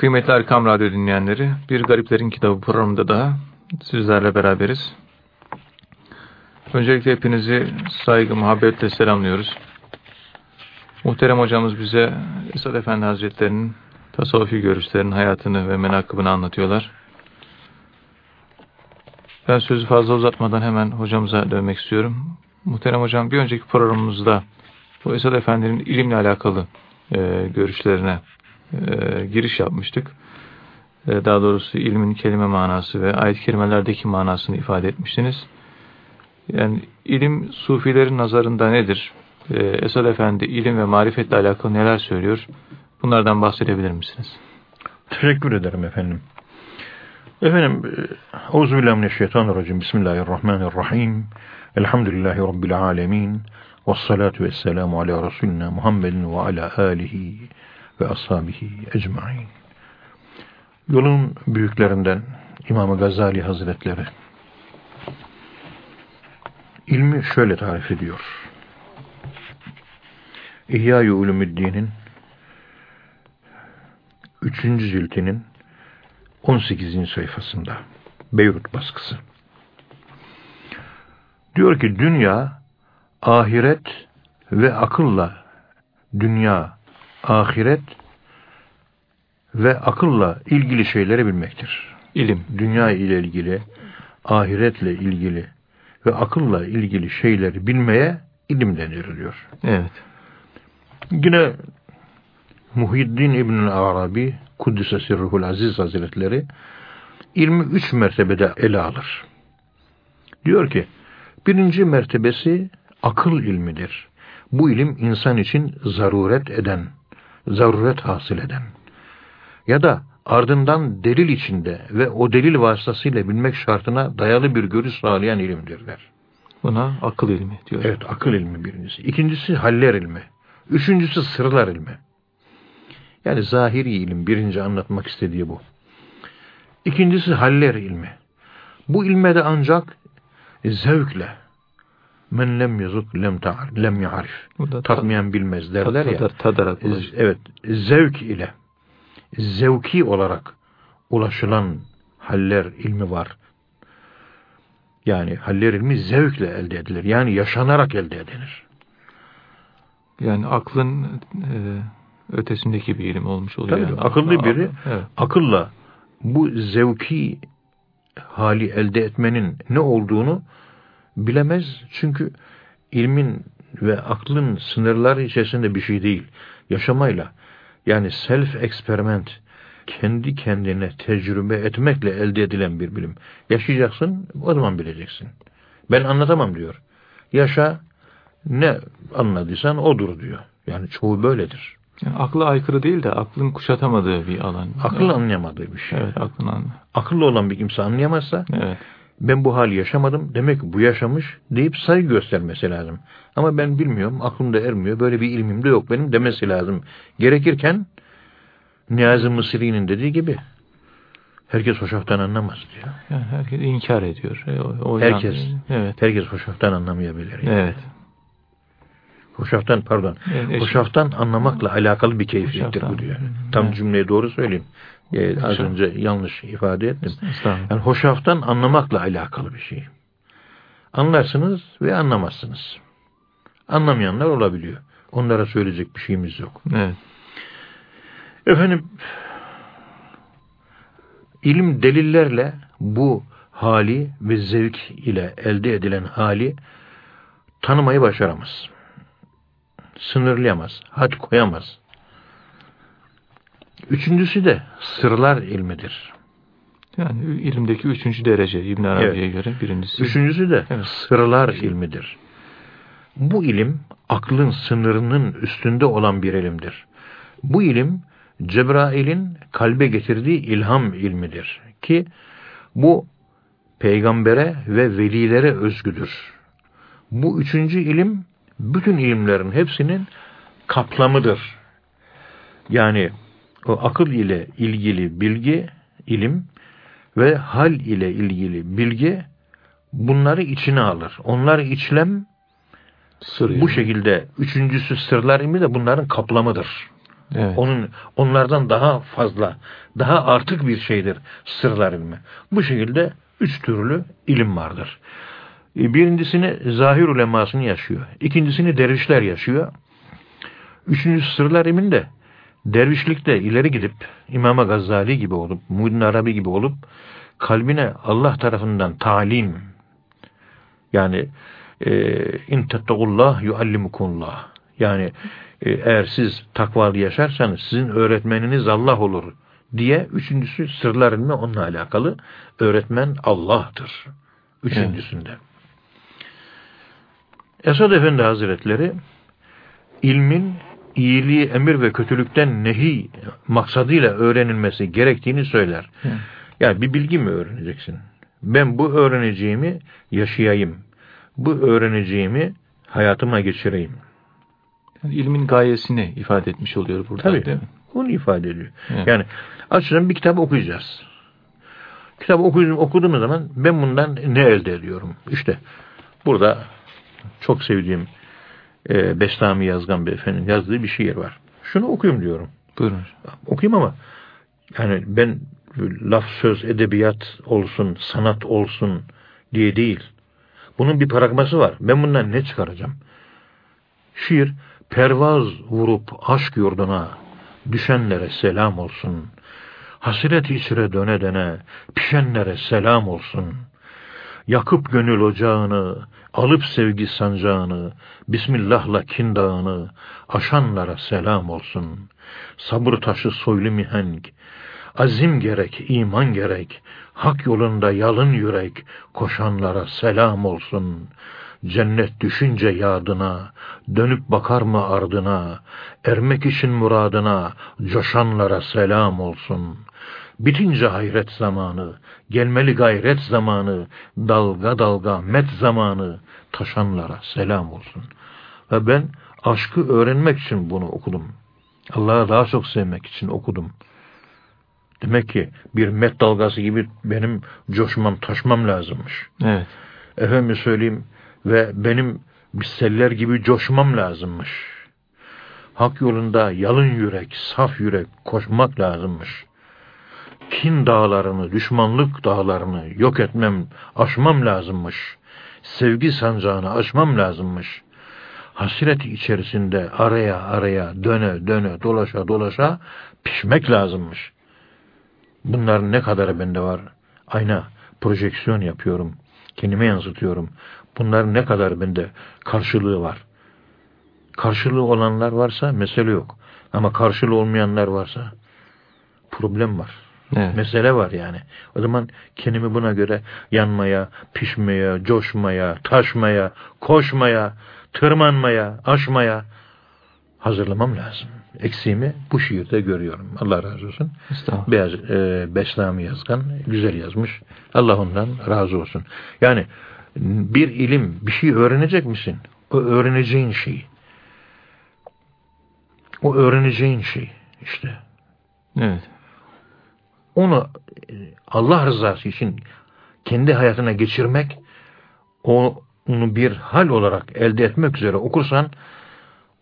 Kıymetli Erkam Radyo dinleyenleri, Bir Gariplerin Kitabı programında daha sizlerle beraberiz. Öncelikle hepinizi saygı, muhabbetle selamlıyoruz. Muhterem hocamız bize Esad Efendi Hazretleri'nin tasavvufi görüşlerinin hayatını ve menakıbını anlatıyorlar. Ben sözü fazla uzatmadan hemen hocamıza dönmek istiyorum. Muhterem hocam bir önceki programımızda bu Esad Efendi'nin ilimle alakalı e, görüşlerine e, giriş yapmıştık. E, daha doğrusu ilmin kelime manası ve ayet kelimelerdeki manasını ifade etmiştiniz. Yani ilim sufilerin nazarında nedir? E, Esad Efendi ilim ve marifetle alakalı neler söylüyor? Bunlardan bahsedebilir misiniz? Teşekkür ederim efendim. Efendim, Euzubillahimineşşeytanirracim. Bismillahirrahmanirrahim. Elhamdülillahi Rabbil alemin. Ve salatu ve selamu ala Resulina Muhammedin ve ala alihi ve ashabihi ecmain. Yolun büyüklerinden İmam Gazali Hazretleri ilmi şöyle tarif ediyor. İhya-i Ulumuddin'in 3. ciltinin 18. sayfasında Beyrut baskısı. Diyor ki dünya ahiret ve akılla dünya ahiret ve akılla ilgili şeyleri bilmektir. İlim. Dünya ile ilgili, ahiretle ilgili ve akılla ilgili şeyleri bilmeye ilim denir Evet. Yine Muhyiddin İbnül Arabi Kuddise Sirruhul Aziz Hazretleri ilmi üç mertebede ele alır. Diyor ki, birinci mertebesi akıl ilmidir. Bu ilim insan için zaruret eden, zaruret hasıl eden ya da ardından delil içinde ve o delil vasıtasıyla bilmek şartına dayalı bir görüş sağlayan ilimdir der. Buna akıl ilmi diyor. Evet, akıl ilmi birincisi. İkincisi haller ilmi. Üçüncüsü sırlar ilmi. Yani zahiri ilim birinci anlatmak istediği bu. İkincisi haller ilmi. Bu ilme de ancak zevkle men lem yazuk lem ta'ar lem ya'rif. Tatmayan bilmez derler ya. Tadarak evet, zevk ile zevki olarak ulaşılan haller ilmi var. Yani haller ilmi zevkle elde edilir. Yani yaşanarak elde edilir. Yani aklın e, ötesindeki bir ilim olmuş oluyor. Tabii, yani. akıllı biri evet. akılla bu zevki hali elde etmenin ne olduğunu bilemez. Çünkü ilmin ve aklın sınırları içerisinde bir şey değil. Yaşamayla yani self experiment kendi kendine tecrübe etmekle elde edilen bir bilim. Yaşayacaksın o zaman bileceksin. Ben anlatamam diyor. Yaşa ne anladıysan odur diyor. Yani çoğu böyledir. Yani akla aykırı değil de aklın kuşatamadığı bir alan. Akıl evet. anlayamadığı bir şey. Evet, aklın anlayamadığı. Akıllı olan bir kimse anlayamazsa evet. Ben bu hali yaşamadım demek bu yaşamış deyip saygı göstermesi lazım. Ama ben bilmiyorum, aklımda ermiyor, böyle bir ilmim de yok benim demesi lazım. Gerekirken Niyazi Mısri'nin dediği gibi herkes hoşaftan anlamaz diyor. Yani herkes inkar ediyor. O, herkes, evet. herkes hoşaftan anlamayabilir. Yani. Evet. Hoşaftan pardon. Evet, hoşaftan anlamakla alakalı bir keyfiyettir bu diyor. Tam evet. cümleyi doğru söyleyeyim. Ee, az önce yanlış ifade ettim. Yani hoşaftan anlamakla alakalı bir şey. Anlarsınız ve anlamazsınız. Anlamayanlar olabiliyor. Onlara söyleyecek bir şeyimiz yok. Evet. Efendim ilim delillerle bu hali ve zevk ile elde edilen hali tanımayı başaramaz sınırlayamaz, had koyamaz. Üçüncüsü de sırlar ilmidir. Yani ilimdeki üçüncü derece İbn Arabi'ye evet. göre birincisi. Üçüncüsü de evet. sırlar ilmidir. Bu ilim aklın sınırının üstünde olan bir ilimdir. Bu ilim Cebrail'in kalbe getirdiği ilham ilmidir ki bu peygambere ve velilere özgüdür. Bu üçüncü ilim bütün ilimlerin hepsinin kaplamıdır. Yani o akıl ile ilgili bilgi, ilim ve hal ile ilgili bilgi bunları içine alır. Onlar içlem Sır bu şekilde üçüncüsü sırlar ilmi de bunların kaplamıdır. Evet. Onun onlardan daha fazla, daha artık bir şeydir sırlar ilmi. Bu şekilde üç türlü ilim vardır. E, birincisini zahir ulemasını yaşıyor. İkincisini dervişler yaşıyor. Üçüncüsü sırlar ilminde dervişlikte ileri gidip İmam Gazali gibi olup, Muhyiddin Arabi gibi olup kalbine Allah tarafından talim yani e, in tettegullah yuallimukullah yani e, eğer siz takvalı yaşarsanız sizin öğretmeniniz Allah olur diye üçüncüsü sırlar ilmi onunla alakalı öğretmen Allah'tır. Üçüncüsünde. Evet. Esad Efendi Hazretleri ilmin iyiliği emir ve kötülükten nehi maksadıyla öğrenilmesi gerektiğini söyler. Hı. Yani bir bilgi mi öğreneceksin? Ben bu öğreneceğimi yaşayayım. Bu öğreneceğimi hayatıma geçireyim. Yani ilmin gayesini ifade etmiş oluyor burada Tabii, değil mi? Onu ifade ediyor. Evet. Yani açıdan bir kitap okuyacağız. Kitap okudum, okuduğum zaman ben bundan ne elde ediyorum? İşte burada çok sevdiğim e, Bestami Yazgan Beyefendinin yazdığı bir şiir var. Şunu okuyayım diyorum. Buyurun. Okuyayım ama yani ben laf söz edebiyat olsun, sanat olsun diye değil. Bunun bir paragması var. Ben bundan ne çıkaracağım? Şiir, pervaz vurup aşk yurduna düşenlere selam olsun. Hasret içre döne dene pişenlere selam olsun. Yakıp gönül ocağını, alıp sevgi sancağını, Bismillah'la kin dağını, aşanlara selam olsun. Sabır taşı soylu mihenk, azim gerek, iman gerek, hak yolunda yalın yürek, koşanlara selam olsun. Cennet düşünce yadına, dönüp bakar mı ardına, ermek için muradına, coşanlara selam olsun. Bitince hayret zamanı, gelmeli gayret zamanı, dalga dalga met zamanı, taşanlara selam olsun. Ve ben aşkı öğrenmek için bunu okudum. Allah'ı daha çok sevmek için okudum. Demek ki bir met dalgası gibi benim coşmam, taşmam lazımmış. Evet. Efendim söyleyeyim ve benim bir seller gibi coşmam lazımmış. Hak yolunda yalın yürek, saf yürek koşmak lazımmış. Kin dağlarını, düşmanlık dağlarını yok etmem, aşmam lazımmış. Sevgi sancağını aşmam lazımmış. Hasret içerisinde araya araya döne döne dolaşa dolaşa pişmek lazımmış. Bunların ne kadarı bende var? Ayna, projeksiyon yapıyorum. Kendime yansıtıyorum. Bunların ne kadar bende karşılığı var? Karşılığı olanlar varsa mesele yok. Ama karşılığı olmayanlar varsa problem var. Evet. Mesele var yani. O zaman kendimi buna göre yanmaya, pişmeye, coşmaya, taşmaya, koşmaya, tırmanmaya, aşmaya hazırlamam lazım. Eksiğimi bu şiirde görüyorum. Allah razı olsun. Beyaz e, Beslami yazgan güzel yazmış. Allah ondan razı olsun. Yani bir ilim, bir şey öğrenecek misin? O öğreneceğin şey. O öğreneceğin şey işte. Evet. Onu Allah rızası için kendi hayatına geçirmek, onu bir hal olarak elde etmek üzere okursan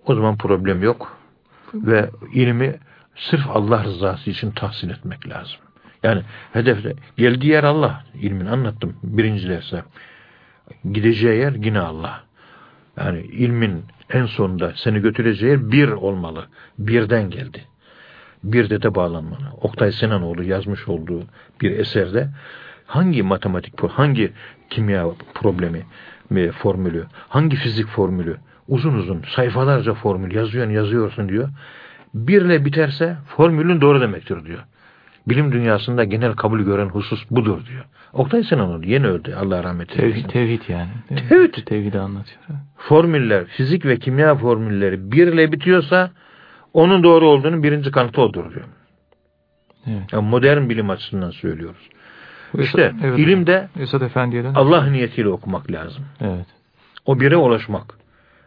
o zaman problem yok. Ve ilmi sırf Allah rızası için tahsil etmek lazım. Yani hedefte geldiği yer Allah. ilmini anlattım birinci derste. Gideceği yer yine Allah. Yani ilmin en sonunda seni götüreceği yer bir olmalı. Birden geldi. Bir de de bağlanmalı. Oktay Sinanoğlu yazmış olduğu bir eserde hangi matematik, hangi kimya problemi, formülü, hangi fizik formülü, uzun uzun sayfalarca formül yazıyorsun yazıyorsun diyor. Birle biterse formülün doğru demektir diyor. Bilim dünyasında genel kabul gören husus budur diyor. Oktay Sinan yeni öldü. Allah rahmet eylesin. Tevhid, tevhid yani. Tevhid. Tevhidi anlatıyor. Formüller, fizik ve kimya formülleri birle bitiyorsa onun doğru olduğunu birinci kanıtı odur diyor. Evet. Yani modern bilim açısından söylüyoruz. İşte evet, ilimde Esad Efendi'ye Allah niyetiyle okumak lazım. Evet. O bire ulaşmak.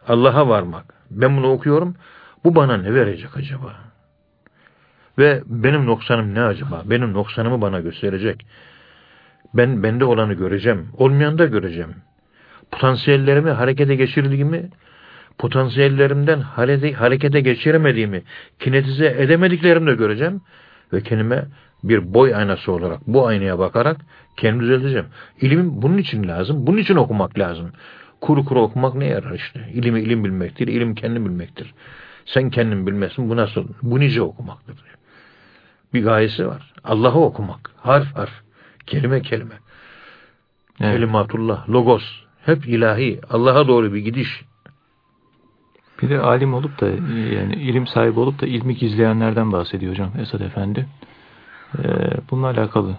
Allah'a varmak. Ben bunu okuyorum. Bu bana ne verecek acaba? Ve benim noksanım ne acaba? Benim noksanımı bana gösterecek. Ben bende olanı göreceğim. Olmayanı da göreceğim. Potansiyellerimi harekete geçirdiğimi potansiyellerimden harekete geçiremediğimi, kinetize edemediklerimi de göreceğim ve kendime bir boy aynası olarak bu aynaya bakarak kendimi düzelteceğim. İlim bunun için lazım. Bunun için okumak lazım. Kuru kuru okumak ne yarar işte? İlimi ilim bilmektir. İlim kendi bilmektir. Sen kendin bilmesin. Bu nasıl? Bu nice okumaktır. Bir gayesi var. Allah'ı okumak. Harf harf. Kelime kelime. Evet. Kelimatullah. Logos. Hep ilahi. Allah'a doğru bir gidiş. Bir de alim olup da yani ilim sahibi olup da ilmi gizleyenlerden bahsediyor hocam Esad Efendi. Ee, bununla alakalı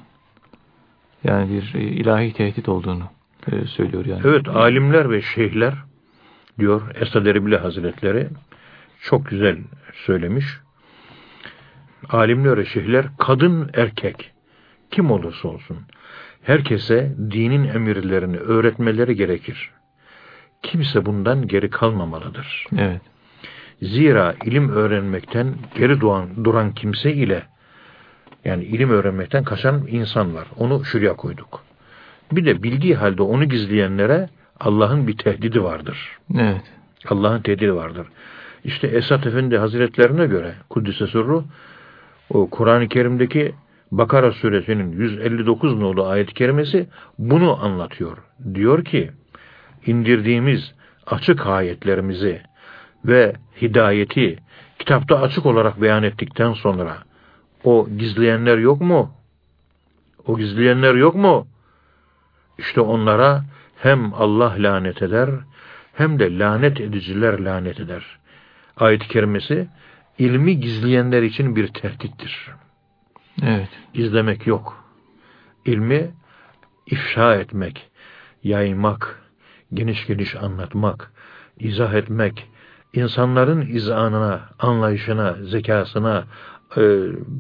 yani bir ilahi tehdit olduğunu e, söylüyor yani. Evet alimler ve şeyhler diyor Esad Erbil Hazretleri çok güzel söylemiş. Alimler ve şeyhler kadın erkek kim olursa olsun herkese dinin emirlerini öğretmeleri gerekir. Kimse bundan geri kalmamalıdır. Evet. Zira ilim öğrenmekten geri duran, duran kimse ile yani ilim öğrenmekten kaçan insan var. Onu şuraya koyduk. Bir de bildiği halde onu gizleyenlere Allah'ın bir tehdidi vardır. Evet. Allah'ın tehdidi vardır. İşte Esat Efendi Hazretlerine göre Kuddise Sırru o Kur'an-ı Kerim'deki Bakara suresinin 159 nolu ayet-i kerimesi bunu anlatıyor. Diyor ki indirdiğimiz açık ayetlerimizi ve hidayeti kitapta açık olarak beyan ettikten sonra o gizleyenler yok mu? O gizleyenler yok mu? İşte onlara hem Allah lanet eder hem de lanet ediciler lanet eder. Ayet-i kerimesi ilmi gizleyenler için bir tehdittir. Evet. Gizlemek yok. İlmi ifşa etmek, yaymak, geniş geniş anlatmak, izah etmek, insanların izanına, anlayışına, zekasına, e,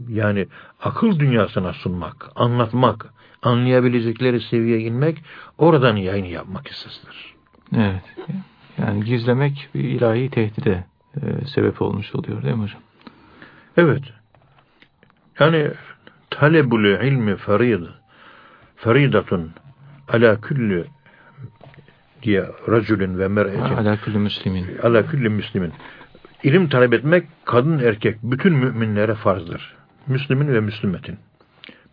yani akıl dünyasına sunmak, anlatmak, anlayabilecekleri seviyeye inmek, oradan yayın yapmak esastır. Evet. Yani gizlemek bir ilahi tehdide e, sebep olmuş oluyor değil mi hocam? Evet. Yani talebul ilmi ferid feridatun ala kulli diye racülün ve mer'etin ala kulli müslimin ala kulli müslimin İlim talep etmek kadın erkek bütün müminlere farzdır. Müslümin ve Müslümetin.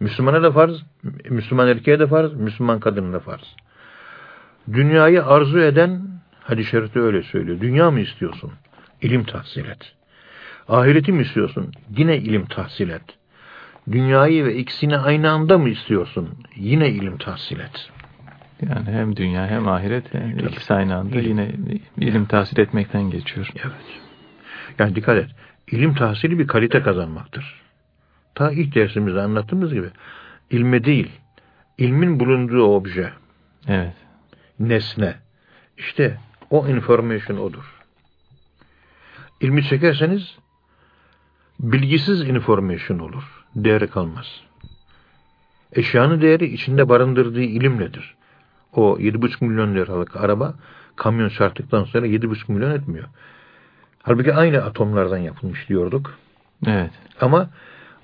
Müslümana da farz, Müslüman erkeğe de farz, Müslüman kadına da farz. Dünyayı arzu eden, hadis-i şerifte öyle söylüyor. Dünya mı istiyorsun? İlim tahsil et. Ahireti mi istiyorsun? Yine ilim tahsil et. Dünyayı ve ikisini aynı anda mı istiyorsun? Yine ilim tahsil et. Yani hem dünya hem ahiret yani ikisi aynı anda ilim. yine ilim tahsil etmekten geçiyor. Evet. Yani dikkat et. İlim tahsili bir kalite kazanmaktır. Ta ilk dersimizde anlattığımız gibi ilme değil, ilmin bulunduğu obje. Evet. Nesne. İşte o information odur. İlmi çekerseniz bilgisiz information olur. Değeri kalmaz. Eşyanın değeri içinde barındırdığı ilimledir. O 7,5 milyon liralık araba kamyon çarptıktan sonra 7,5 milyon etmiyor. Halbuki aynı atomlardan yapılmış diyorduk. Evet. Ama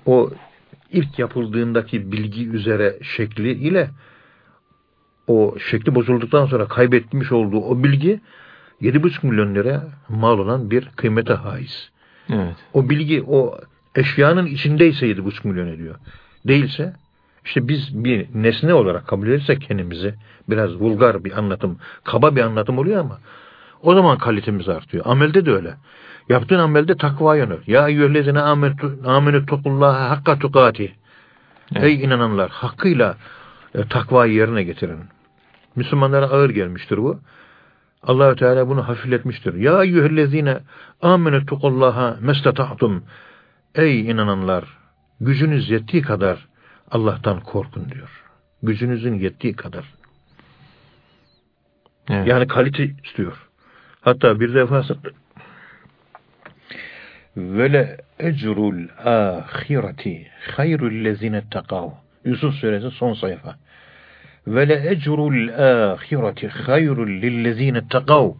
o ilk yapıldığındaki bilgi üzere şekli ile o şekli bozulduktan sonra kaybetmiş olduğu o bilgi 7,5 milyon lira mal olan bir kıymete haiz. Evet. O bilgi o eşyanın içindeyse 7,5 milyon ediyor. Değilse işte biz bir nesne olarak kabul edersek kendimizi biraz vulgar bir anlatım, kaba bir anlatım oluyor ama o zaman kalitemiz artıyor. Amelde de öyle. Yaptığın amelde takva yönü. Ya eyyühellezine amenü tukullaha hakka tukati. Evet. Ey inananlar hakkıyla e, takvayı yerine getirin. Müslümanlara ağır gelmiştir bu. Allahü Teala bunu hafifletmiştir. Ya eyyühellezine amenü tukullaha mestata'tum. Ey inananlar gücünüz yettiği kadar Allah'tan korkun diyor. Gücünüzün yettiği kadar. Evet. Yani kalite istiyor. Hatta bir defasında Vele ecrul ahireti hayrul lezine takav. Yusuf suresi son sayfa. Vele ecrul ahireti hayrul lillezine takav.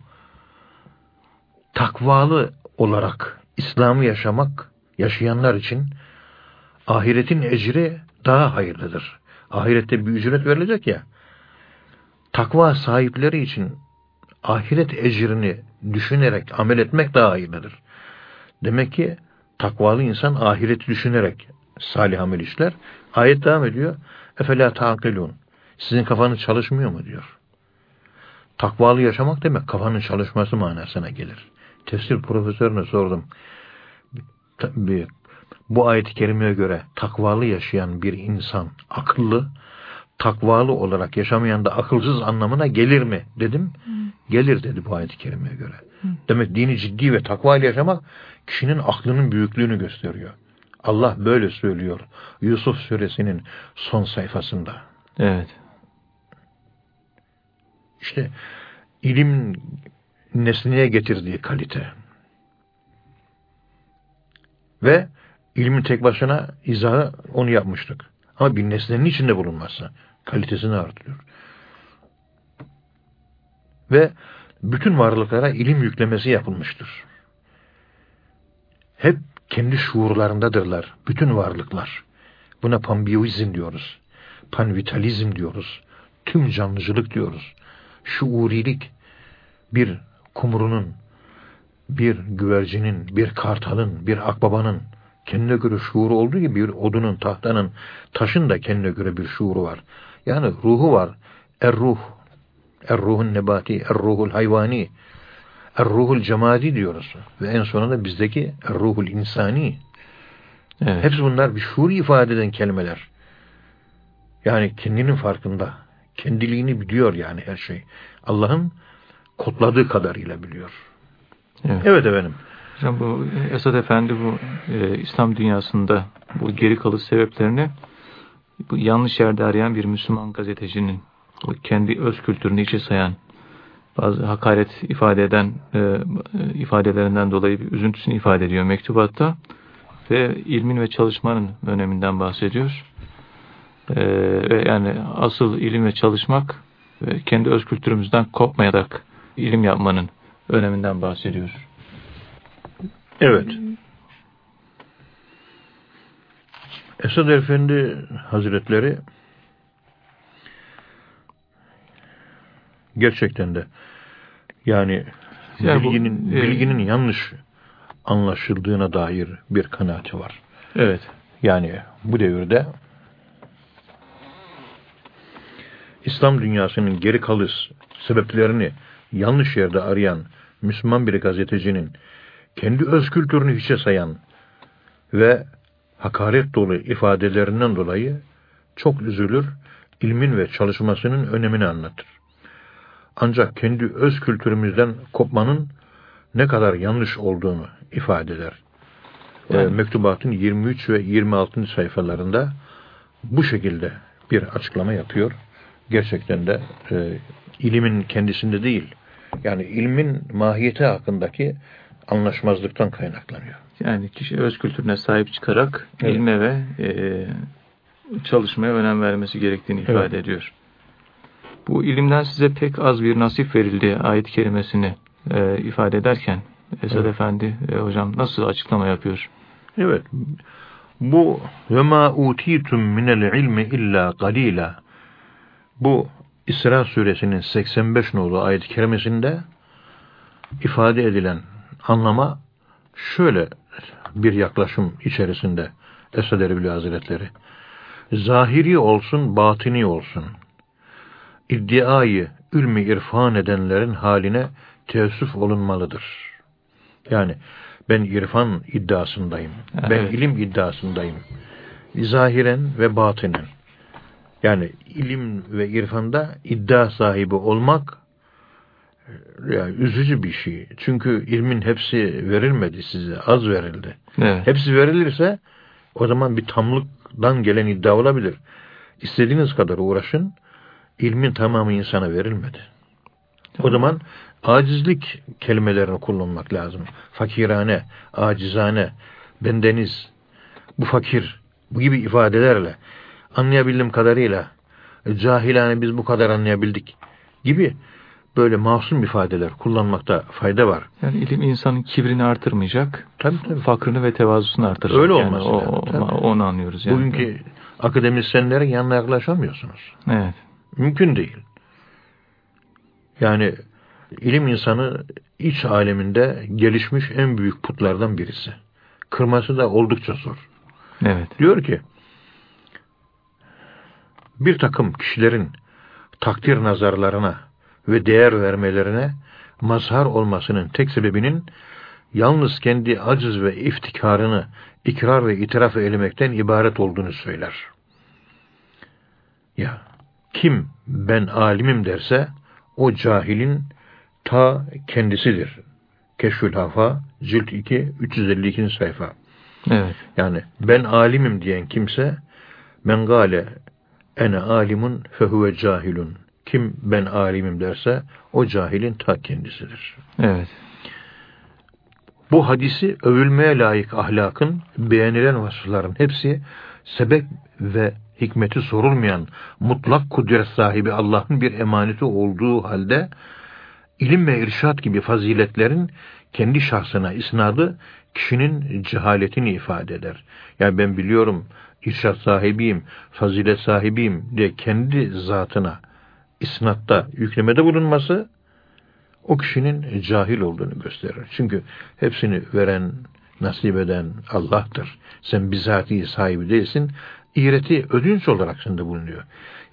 Takvalı olarak İslam'ı yaşamak, yaşayanlar için ahiretin ecri daha hayırlıdır. Ahirette bir ücret verilecek ya. Takva sahipleri için ahiret ecrini düşünerek amel etmek daha hayırlıdır. Demek ki takvalı insan ahireti düşünerek salih amel işler. Ayet devam ediyor. Efela ta'kilun. Sizin kafanız çalışmıyor mu diyor. Takvalı yaşamak demek kafanın çalışması manasına gelir. Tefsir profesörüne sordum. Bir, bu ayet-i kerimeye göre takvalı yaşayan bir insan akıllı, takvalı olarak yaşamayan da akılsız anlamına gelir mi dedim. Hı. Gelir dedi bu ayet-i kerimeye göre. Hı. Demek dini ciddi ve takva ile yaşamak kişinin aklının büyüklüğünü gösteriyor. Allah böyle söylüyor. Yusuf suresinin son sayfasında. Evet. İşte ilim nesneye getirdiği kalite. Ve ilmin tek başına izahı onu yapmıştık. Ama bir nesnenin içinde bulunması kalitesini artırıyor. Ve bütün varlıklara ilim yüklemesi yapılmıştır. Hep kendi şuurlarındadırlar. Bütün varlıklar. Buna panbiyizm diyoruz. Panvitalizm diyoruz. Tüm canlıcılık diyoruz. Şuurilik bir kumrunun, bir güvercinin, bir kartalın, bir akbabanın kendine göre şuuru olduğu gibi bir odunun, tahtanın, taşın da kendine göre bir şuuru var. Yani ruhu var. Er-ruh, er-ruhun nebati, er-ruhul hayvani, Er-ruhul cemadi diyoruz. Ve en sonunda bizdeki er-ruhul insani. Evet. Hepsi bunlar bir şuur ifade eden kelimeler. Yani kendinin farkında. Kendiliğini biliyor yani her şey. Allah'ın kodladığı kadarıyla biliyor. Evet, evet efendim. Hocam bu Esad Efendi bu e, İslam dünyasında bu geri kalış sebeplerini bu yanlış yerde arayan bir Müslüman gazetecinin o kendi öz kültürünü içe sayan bazı hakaret ifade eden e, ifadelerinden dolayı bir üzüntüsünü ifade ediyor mektubatta ve ilmin ve çalışmanın öneminden bahsediyor. E, ve yani asıl ilim ve çalışmak ve kendi öz kültürümüzden kopmayarak ilim yapmanın öneminden bahsediyor. Evet. Esad Efendi Hazretleri gerçekten de yani, yani bilginin, bu, e, bilginin yanlış anlaşıldığına dair bir kanaati var. Evet. Yani bu devirde İslam dünyasının geri kalış sebeplerini yanlış yerde arayan Müslüman bir gazetecinin kendi öz kültürünü hiçe sayan ve hakaret dolu ifadelerinden dolayı çok üzülür, ilmin ve çalışmasının önemini anlatır. Ancak kendi öz kültürümüzden kopmanın ne kadar yanlış olduğunu ifade eder. Yani. E, mektubatın 23 ve 26. sayfalarında bu şekilde bir açıklama yapıyor. Gerçekten de e, ilimin kendisinde değil, yani ilmin mahiyeti hakkındaki anlaşmazlıktan kaynaklanıyor. Yani kişi öz kültürüne sahip çıkarak evet. ilme ve e, çalışmaya önem vermesi gerektiğini ifade evet. ediyor. Bu ilimden size pek az bir nasip verildi ayet kelimesini e, ifade ederken Esad evet. Efendi e, hocam nasıl açıklama yapıyor? Evet. Bu ve ma utitum minel ilmi illa qalila. Bu İsra suresinin 85 nolu ayet-i kerimesinde ifade edilen anlama şöyle bir yaklaşım içerisinde Esad Erbil Hazretleri. Zahiri olsun, batini olsun iddiayı ülmi irfan edenlerin haline teessüf olunmalıdır. Yani ben irfan iddiasındayım. Evet. Ben ilim iddiasındayım. Zahiren ve batinen. Yani ilim ve irfanda iddia sahibi olmak yani üzücü bir şey. Çünkü ilmin hepsi verilmedi size. Az verildi. Evet. Hepsi verilirse o zaman bir tamlıktan gelen iddia olabilir. İstediğiniz kadar uğraşın ilmin tamamı insana verilmedi. O zaman acizlik kelimelerini kullanmak lazım. Fakirane, acizane, bendeniz, bu fakir, bu gibi ifadelerle anlayabildiğim kadarıyla cahilane biz bu kadar anlayabildik gibi böyle masum ifadeler kullanmakta fayda var. Yani ilim insanın kibrini artırmayacak. Tabii tabii. Fakrını ve tevazusunu artıracak. Öyle olmaz. Yani. O, tabii. onu anlıyoruz. Yani. Bugünkü akademisyenlerin yanına yaklaşamıyorsunuz. Evet. Mümkün değil. Yani ilim insanı iç aleminde gelişmiş en büyük putlardan birisi. Kırması da oldukça zor. Evet. Diyor ki bir takım kişilerin takdir nazarlarına ve değer vermelerine mazhar olmasının tek sebebinin yalnız kendi aciz ve iftikarını ikrar ve itiraf eylemekten ibaret olduğunu söyler. Ya kim ben alimim derse o cahilin ta kendisidir. Keşfül Hafa cilt 2 352. sayfa. Evet. Yani ben alimim diyen kimse men gale ene alimun fehuve cahilun. Kim ben alimim derse o cahilin ta kendisidir. Evet. Bu hadisi övülmeye layık ahlakın beğenilen vasıfların hepsi sebep ve hikmeti sorulmayan mutlak kudret sahibi Allah'ın bir emaneti olduğu halde ilim ve irşat gibi faziletlerin kendi şahsına isnadı kişinin cehaletini ifade eder. Yani ben biliyorum irşat sahibiyim, fazilet sahibiyim diye kendi zatına isnatta yüklemede bulunması o kişinin cahil olduğunu gösterir. Çünkü hepsini veren, nasip eden Allah'tır. Sen bizatihi sahibi değilsin. İğreti ödünç olarak sende bulunuyor.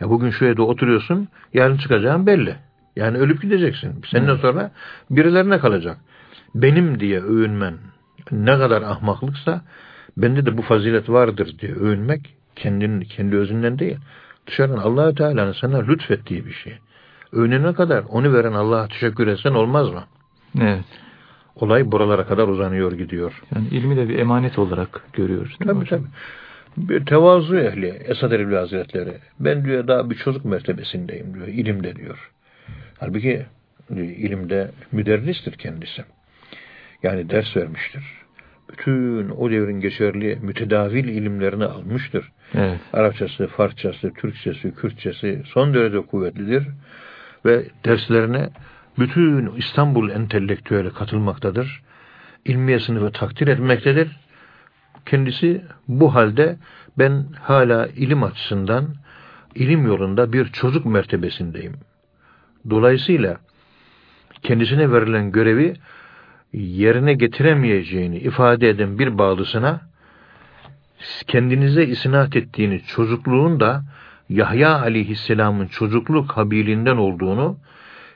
Ya bugün şu evde oturuyorsun, yarın çıkacağın belli. Yani ölüp gideceksin. Senden sonra birilerine kalacak. Benim diye övünmen ne kadar ahmaklıksa bende de bu fazilet vardır diye övünmek kendinin kendi özünden değil. Dışarıdan Allahü Teala'nın sana lütfettiği bir şey. Övünene kadar onu veren Allah'a teşekkür etsen olmaz mı? Evet. Olay buralara kadar uzanıyor gidiyor. Yani ilmi de bir emanet olarak görüyoruz. Tabii hocam? tabii. Bir tevazu ehli Esad Erbil Hazretleri. Ben diyor daha bir çocuk mertebesindeyim diyor. ilimde diyor. Halbuki diyor, ilimde müderristir kendisi. Yani ders vermiştir. Bütün o devrin geçerli mütedavil ilimlerini almıştır. Evet. Arapçası, Farsçası, Türkçesi, Kürtçesi son derece kuvvetlidir. Ve derslerine bütün İstanbul entelektüeli katılmaktadır. İlmiye sınıfı takdir etmektedir. Kendisi bu halde ben hala ilim açısından ilim yolunda bir çocuk mertebesindeyim. Dolayısıyla kendisine verilen görevi yerine getiremeyeceğini ifade eden bir bağlısına kendinize isnat ettiğini çocukluğun da Yahya aleyhisselamın çocukluk kabilinden olduğunu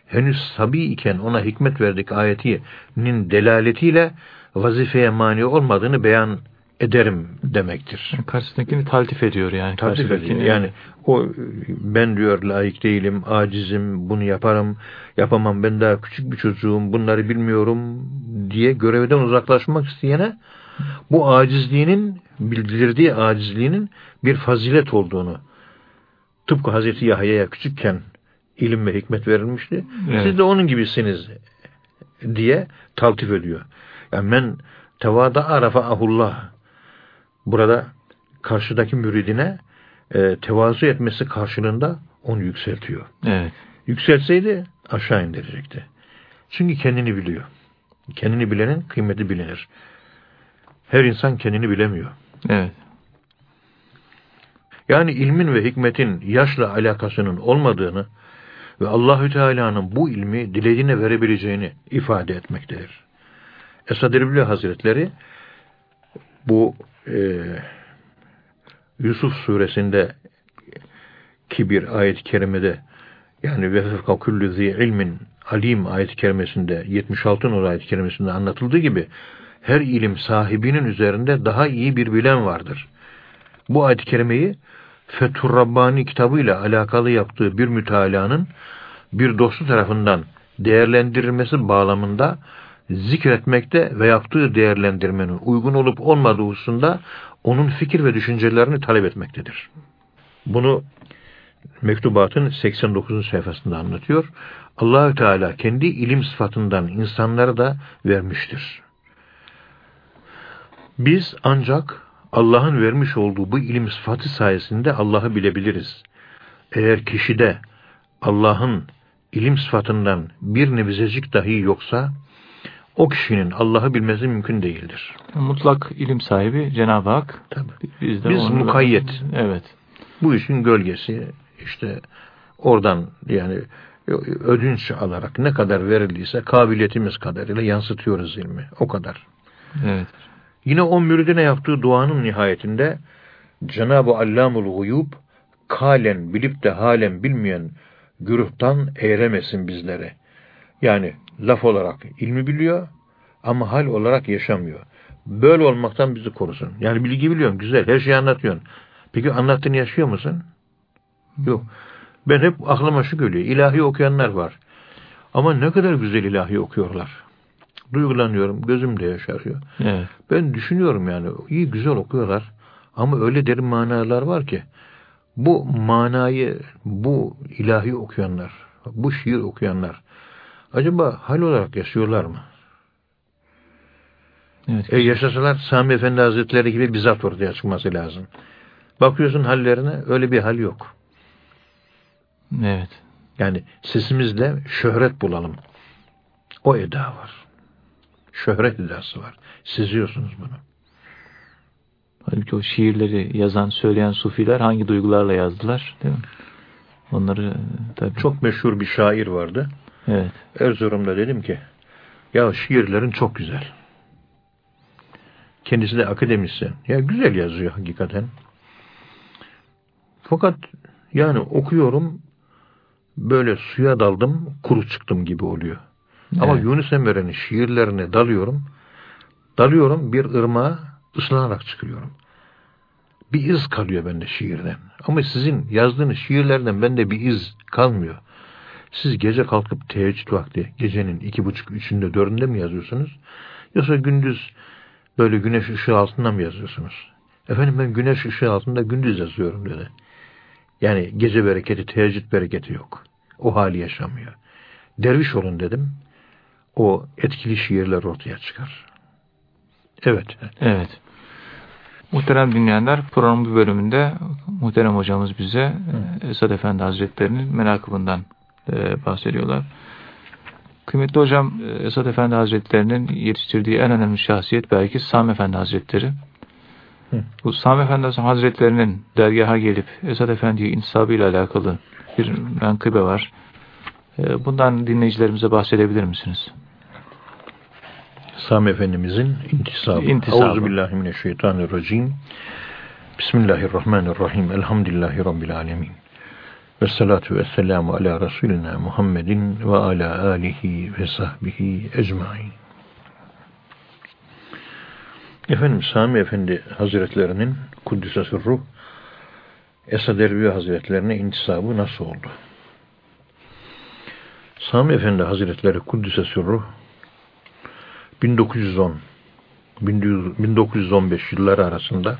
henüz sabi iken ona hikmet verdik ayetinin delaletiyle vazifeye mani olmadığını beyan ederim demektir. Karşısındakini taltif ediyor yani. Tartif ediyor. Yani o ben diyor layık değilim, acizim, bunu yaparım, yapamam, ben daha küçük bir çocuğum, bunları bilmiyorum diye görevden uzaklaşmak isteyene bu acizliğinin, bildirdiği acizliğinin bir fazilet olduğunu tıpkı Hazreti Yahya'ya küçükken ilim ve hikmet verilmişti. Evet. Siz de onun gibisiniz diye taltif ediyor. Yani men tevada arafa ahullah burada karşıdaki müridine e, tevazu etmesi karşılığında onu yükseltiyor. Evet. Yükseltseydi aşağı indirecekti. Çünkü kendini biliyor. Kendini bilenin kıymeti bilinir. Her insan kendini bilemiyor. Evet. Yani ilmin ve hikmetin yaşla alakasının olmadığını ve Allahü Teala'nın bu ilmi dilediğine verebileceğini ifade etmektedir. Esad Erbil Hazretleri bu e, Yusuf suresinde ki bir ayet-i kerimede yani ve fevka kullu zi ilmin alim ayet-i kerimesinde 76 numara ayet-i kerimesinde anlatıldığı gibi her ilim sahibinin üzerinde daha iyi bir bilen vardır. Bu ayet-i kerimeyi Fethur Rabbani kitabıyla alakalı yaptığı bir mütalaanın bir dostu tarafından değerlendirilmesi bağlamında zikretmekte ve yaptığı değerlendirmenin uygun olup olmadığı hususunda onun fikir ve düşüncelerini talep etmektedir. Bunu mektubatın 89. sayfasında anlatıyor. Allahü Teala kendi ilim sıfatından insanlara da vermiştir. Biz ancak Allah'ın vermiş olduğu bu ilim sıfatı sayesinde Allah'ı bilebiliriz. Eğer kişide Allah'ın ilim sıfatından bir nebzecik dahi yoksa o kişinin Allah'ı bilmesi mümkün değildir. Mutlak ilim sahibi Cenab-ı Hak. Tabii. Biz, de Biz mukayyet. Evet. Bu işin gölgesi işte oradan yani ödünç alarak ne kadar verildiyse kabiliyetimiz kadarıyla yansıtıyoruz ilmi. O kadar. Evet. Yine o müridine yaptığı duanın nihayetinde Cenab-ı Allamul Guyub kalen bilip de halen bilmeyen güruhtan eğremesin bizlere. Yani laf olarak ilmi biliyor ama hal olarak yaşamıyor. Böyle olmaktan bizi korusun. Yani bilgi biliyorsun, güzel, her şeyi anlatıyorsun. Peki anlattığını yaşıyor musun? Yok. Ben hep aklıma şu geliyor. İlahi okuyanlar var. Ama ne kadar güzel ilahi okuyorlar. Duygulanıyorum, gözüm de yaşarıyor. Evet. Ben düşünüyorum yani, iyi güzel okuyorlar. Ama öyle derin manalar var ki, bu manayı, bu ilahi okuyanlar, bu şiir okuyanlar, acaba hal olarak yaşıyorlar mı? Evet. E yaşasalar Sami Efendi Hazretleri gibi bir zat ortaya çıkması lazım. Bakıyorsun hallerine öyle bir hal yok. Evet. Yani sesimizle şöhret bulalım. O eda var. Şöhret edası var. Seziyorsunuz bunu. Halbuki o şiirleri yazan, söyleyen sufiler hangi duygularla yazdılar değil mi? Onları e, tabii. Çok meşhur bir şair vardı. Evet. Erzurum'da dedim ki ya şiirlerin çok güzel. Kendisi de akademisyen. Ya güzel yazıyor hakikaten. Fakat yani okuyorum böyle suya daldım kuru çıktım gibi oluyor. Evet. Ama Yunus Emre'nin şiirlerine dalıyorum. Dalıyorum bir ırmağa ıslanarak çıkıyorum. Bir iz kalıyor bende şiirden. Ama sizin yazdığınız şiirlerden bende bir iz kalmıyor. Siz gece kalkıp teheccüd vakti gecenin iki buçuk, üçünde, dördünde mi yazıyorsunuz? Yoksa gündüz böyle güneş ışığı altında mı yazıyorsunuz? Efendim ben güneş ışığı altında gündüz yazıyorum dedi. Yani gece bereketi, teheccüd bereketi yok. O hali yaşamıyor. Derviş olun dedim. O etkili şiirler ortaya çıkar. Evet. Evet. Muhterem dinleyenler programın bir bölümünde muhterem hocamız bize Hı. Esad Efendi Hazretleri'nin menakıbından e, bahsediyorlar. Kıymetli hocam e, Esad Efendi Hazretleri'nin yetiştirdiği en önemli şahsiyet belki Sami Efendi Hazretleri. Hı. Bu Sami Efendi Hazretleri'nin dergaha gelip Esad Efendi'ye intisabı ile alakalı bir menkıbe var. Bundan dinleyicilerimize bahsedebilir misiniz? Sami Efendimizin intisabı. intisabı. Euzubillahimineşşeytanirracim. Bismillahirrahmanirrahim. Elhamdülillahi Rabbil alemin. Ve salatu ve selamu ala Resulina Muhammedin ve ala alihi ve sahbihi ecmain. Efendim Sami Efendi Hazretlerinin Kuddisesi Ruh Esad Erbil Hazretlerine intisabı nasıl oldu? Sami Efendi Hazretleri Kuddisesi Ruh 1910 1915 yılları arasında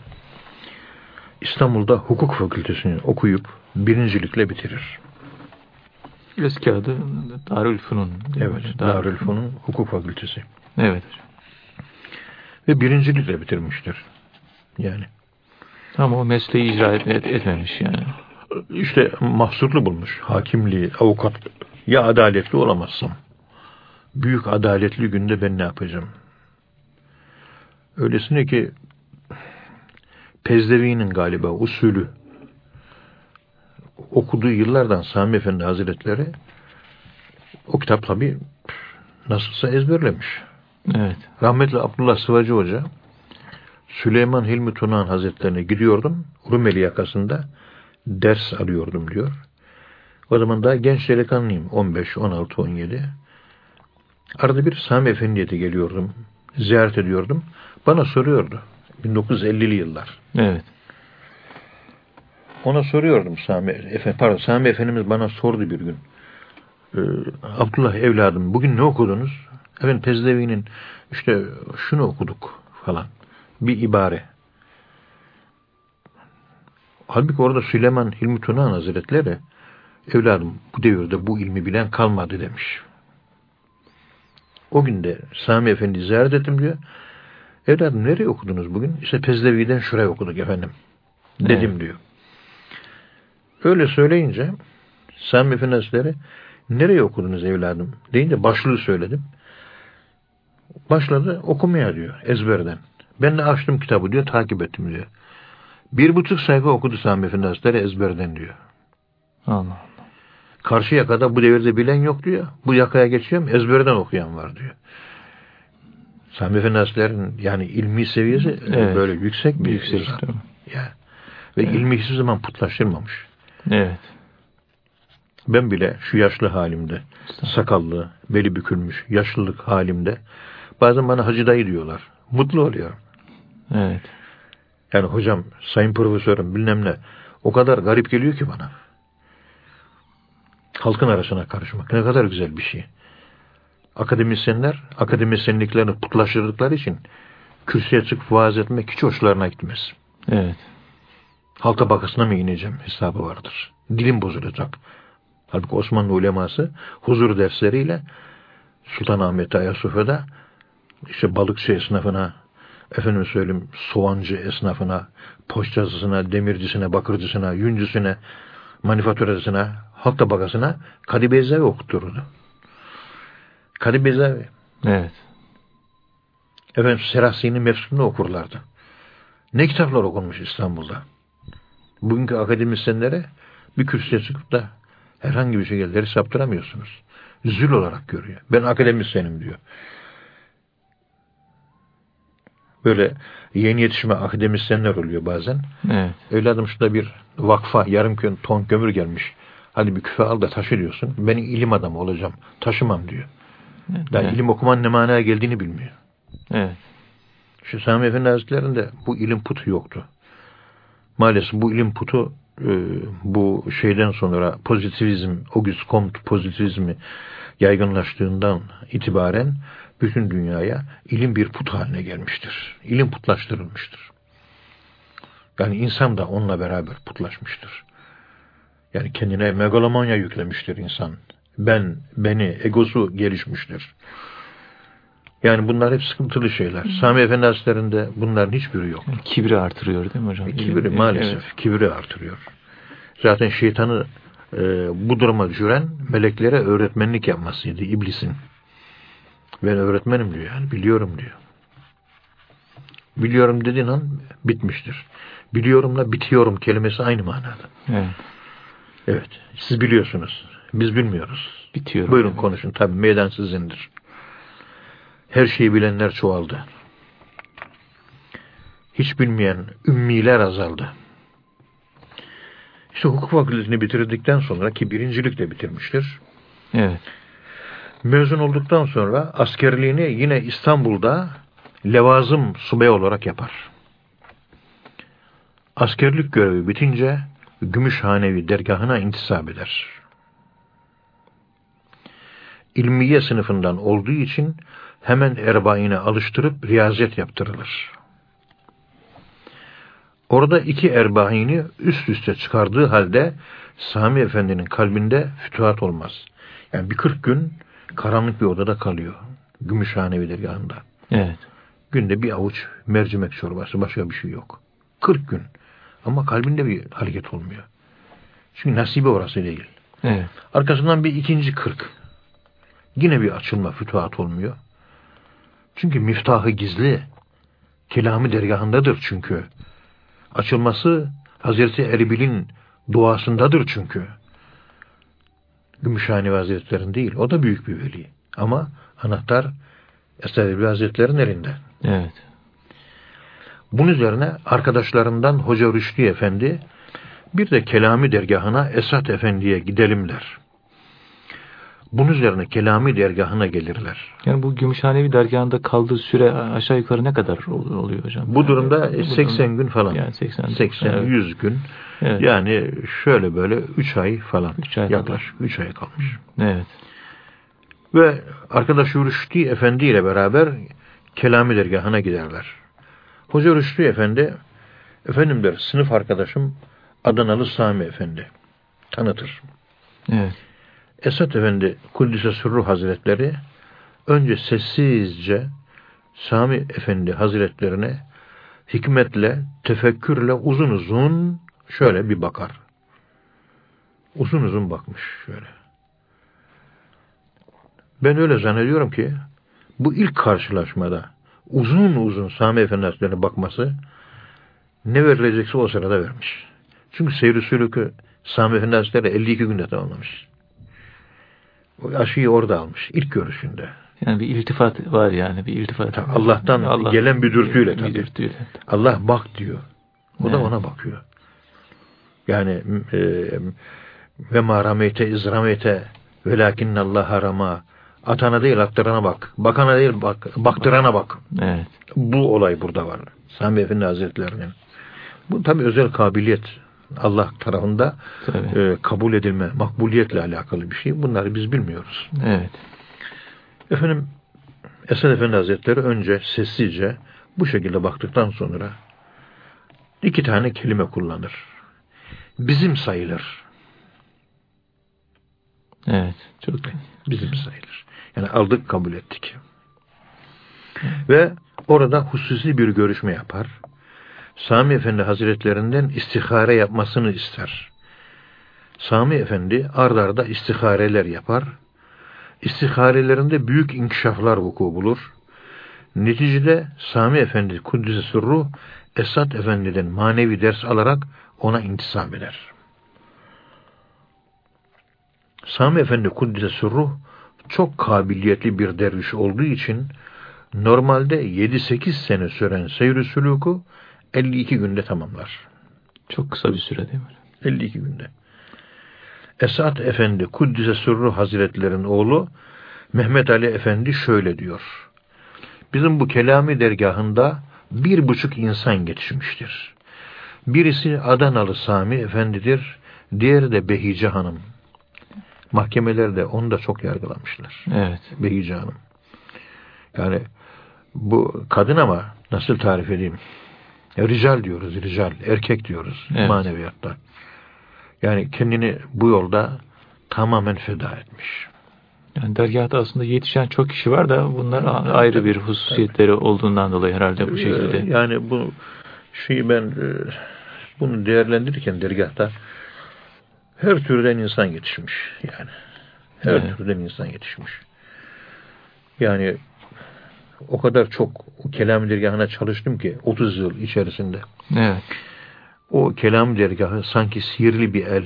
İstanbul'da hukuk fakültesini okuyup birincilikle bitirir. Eski adı Darülfünun. Evet, Darülfünun hukuk fakültesi. Evet. Ve birincilikle bitirmiştir. Yani. Ama o mesleği icra et, etmemiş yani. İşte mahsurlu bulmuş. Hakimliği, avukat. Ya adaletli olamazsam büyük adaletli günde ben ne yapacağım? Öylesine ki Pezdevi'nin galiba usulü okuduğu yıllardan Sami Efendi Hazretleri o kitap tabi nasılsa ezberlemiş. Evet. Rahmetli Abdullah Sıvacı Hoca Süleyman Hilmi Tunan Hazretlerine gidiyordum. Rumeli yakasında ders arıyordum diyor. O zaman daha genç delikanlıyım. 15, 16, 17. Arada bir Sami Efendi'ye de geliyordum. Ziyaret ediyordum. Bana soruyordu. 1950'li yıllar. Evet. Ona soruyordum Sami Efendi. Pardon Sami Efendimiz bana sordu bir gün. Ee, Abdullah evladım bugün ne okudunuz? Efendim Tezdevi'nin işte şunu okuduk falan. Bir ibare. Halbuki orada Süleyman Hilmi Tunan Hazretleri evladım bu devirde bu ilmi bilen kalmadı demiş. O gün de Sami Efendi ziyaret ettim diyor. Evladım nereye okudunuz bugün? İşte Pezlevi'den şuraya okuduk efendim. Dedim evet. diyor. Öyle söyleyince Efendi Hazretleri nereye okudunuz evladım? Deyince başlığı söyledim. Başladı okumaya diyor ezberden. Ben de açtım kitabı diyor takip ettim diyor. Bir buçuk sayfa okudu Sami Efendi ezberden diyor. Allah Allah. Karşı yakada bu devirde bilen yok diyor. Bu yakaya geçiyorum ezberden okuyan var diyor. Sami Efendi yani ilmi seviyesi Evet. böyle yüksek bir Yüksek. Ya. Ve ilmi hiçbir zaman putlaştırmamış. Evet. Ben bile şu yaşlı halimde, sakallı, beli bükülmüş, yaşlılık halimde bazen bana hacı dayı diyorlar. Mutlu oluyorum. Evet. Yani hocam, sayın profesörüm bilmem ne. O kadar garip geliyor ki bana. Halkın arasına karışmak ne kadar güzel bir şey. Akademisyenler, akademisyenliklerini putlaştırdıkları için kürsüye çıkıp vaaz etmek hiç hoşlarına gitmez. Evet. Halka bakasına mı ineceğim hesabı vardır. Dilim bozulacak. Halbuki Osmanlı uleması huzur dersleriyle Sultanahmet'te Ayasofya'da işte balıkçı esnafına, efendim söyleyeyim soğancı esnafına, poşçacısına, demircisine, bakırcısına, yüncüsüne, manifaturacısına, halk tabakasına okuttururdu. Kadı Beyzavi. Evet. Efendim Serahsi'nin mefsununu okurlardı. Ne kitaplar okunmuş İstanbul'da. Bugünkü akademisyenlere bir kürsüye çıkıp da herhangi bir şekilde saptıramıyorsunuz. Zül olarak görüyor. Ben akademisyenim diyor. Böyle yeni yetişme akademisyenler oluyor bazen. Evet. Evladım şurada bir vakfa yarım ton kömür gelmiş. Hadi bir küfe al da taşı diyorsun. Ben ilim adamı olacağım. Taşımam diyor. Daha Evet. ilim okuman ne manaya geldiğini bilmiyor. Evet. Şu Sami Efendi Hazretleri'nde bu ilim putu yoktu. Maalesef bu ilim putu e, bu şeyden sonra pozitivizm, Auguste Comte pozitivizmi yaygınlaştığından itibaren bütün dünyaya ilim bir put haline gelmiştir. İlim putlaştırılmıştır. Yani insan da onunla beraber putlaşmıştır. Yani kendine megalomanya yüklemiştir insan. Ben, beni, egosu gelişmiştir. Yani bunlar hep sıkıntılı şeyler. Sami Efendi Hazretleri'nde bunların hiçbiri yok. Yani kibri artırıyor değil mi hocam? Kibri İlim- maalesef Evet. kibri artırıyor. Zaten şeytanı e, bu duruma düşüren meleklere öğretmenlik yapmasıydı iblisin. Ben öğretmenim diyor yani biliyorum diyor. Biliyorum dediğin an bitmiştir. Biliyorumla bitiyorum kelimesi aynı manada. Evet. Evet. Siz biliyorsunuz. Biz bilmiyoruz. Bitiyor. Buyurun Evet. konuşun. Tabii meydan sizindir. Her şeyi bilenler çoğaldı. Hiç bilmeyen ümmiler azaldı. İşte hukuk fakültesini bitirdikten sonra ki birincilik de bitirmiştir. Evet. Mezun olduktan sonra askerliğini yine İstanbul'da levazım subay olarak yapar. Askerlik görevi bitince Gümüşhanevi dergahına intisap eder. İlmiye sınıfından olduğu için hemen erbaine alıştırıp riyazet yaptırılır. Orada iki erbaini üst üste çıkardığı halde Sami Efendi'nin kalbinde fütuhat olmaz. Yani bir 40 gün karanlık bir odada kalıyor. Gümüşhanevi dergahında. Evet. Günde bir avuç mercimek çorbası başka bir şey yok. 40 gün. Ama kalbinde bir hareket olmuyor. Çünkü nasibi orası değil. Evet. Arkasından bir ikinci 40. Yine bir açılma fütuhat olmuyor. Çünkü miftahı gizli. Kelamı dergahındadır çünkü. Açılması Hazreti Erbil'in duasındadır çünkü. Gümüşhane Hazretleri'nin değil. O da büyük bir veli. Ama anahtar Esad Erbil Hazretleri'nin elinde. Evet. Bunun üzerine arkadaşlarından Hoca Rüştü Efendi bir de Kelami dergahına Esat Efendi'ye gidelim der. Bunun üzerine Kelami dergahına gelirler. Yani bu Gümüşhanevi dergahında kaldığı süre aşağı yukarı ne kadar ol- oluyor hocam? Bu durumda Bu 80 gün falan. Yani 80. 80 evet. 100 gün. Evet. Yani şöyle böyle 3 ay falan. Üç ay yaklaşık 3 ay kalmış. Evet. Ve arkadaş Rüştü Efendi ile beraber Kelami dergahına giderler. Hoca Rüştü Efendi efendim der sınıf arkadaşım Adanalı Sami Efendi tanıtır. Evet. Esat Efendi Kuddise Sürru Hazretleri önce sessizce Sami Efendi Hazretlerine hikmetle, tefekkürle uzun uzun şöyle bir bakar. Uzun uzun bakmış şöyle. Ben öyle zannediyorum ki bu ilk karşılaşmada uzun uzun Sami Efendi Hazretlerine bakması ne verilecekse o sırada vermiş. Çünkü seyri sülükü Sami Efendi Hazretleri 52 günde tamamlamış. Aşıyı orada almış ilk görüşünde. Yani bir iltifat var yani bir iltifat. Tabii Allah'tan Allah, gelen bir dürtüyle tabii. Bir dürtüyle. Allah bak diyor. O evet. da ona bakıyor. Yani e, ve ma rameyte izrameyte velakin Allah harama atana değil attırana bak. Bakana değil bak, baktırana bak. Evet. Bu olay burada var. Sami Efendi Hazretleri'nin. Bu tabi özel kabiliyet. Allah tarafında e, kabul edilme, makbuliyetle alakalı bir şey. Bunları biz bilmiyoruz. Evet. Efendim Esad Efendi Hazretleri önce sessizce bu şekilde baktıktan sonra iki tane kelime kullanır. Bizim sayılır. Evet. Çok bizim sayılır. Yani aldık kabul ettik. Ve orada hususi bir görüşme yapar. Sami Efendi Hazretlerinden istihare yapmasını ister. Sami Efendi ardarda istihareler yapar. İstiharelerinde büyük inkişaflar vuku bulur. Neticede Sami Efendi Kuddüs'e sırru Esat Efendi'den manevi ders alarak ona intisap eder. Sami Efendi Kuddüs'e sırru çok kabiliyetli bir derviş olduğu için normalde 7-8 sene süren seyr-i sülûku 52 günde tamamlar. Çok kısa bir süre değil mi? 52 günde. Esat Efendi Kuddise Sürru Hazretlerin oğlu Mehmet Ali Efendi şöyle diyor. Bizim bu kelami dergahında bir buçuk insan yetişmiştir. Birisi Adanalı Sami Efendidir, diğeri de Behice Hanım. Mahkemelerde onu da çok yargılamışlar. Evet. Behice Hanım. Yani bu kadın ama nasıl tarif edeyim? Rical diyoruz, rical, erkek diyoruz evet. maneviyatta. Yani kendini bu yolda tamamen feda etmiş. Yani dergahta aslında yetişen çok kişi var da bunlar ayrı bir hususiyetleri olduğundan dolayı herhalde bu şekilde. Yani bu şeyi ben e, bunu değerlendirirken dergahta her türden insan yetişmiş yani. Her evet. türden insan yetişmiş. Yani o kadar çok kelam dergahına çalıştım ki 30 yıl içerisinde. Evet. O kelam dergahı sanki sihirli bir el.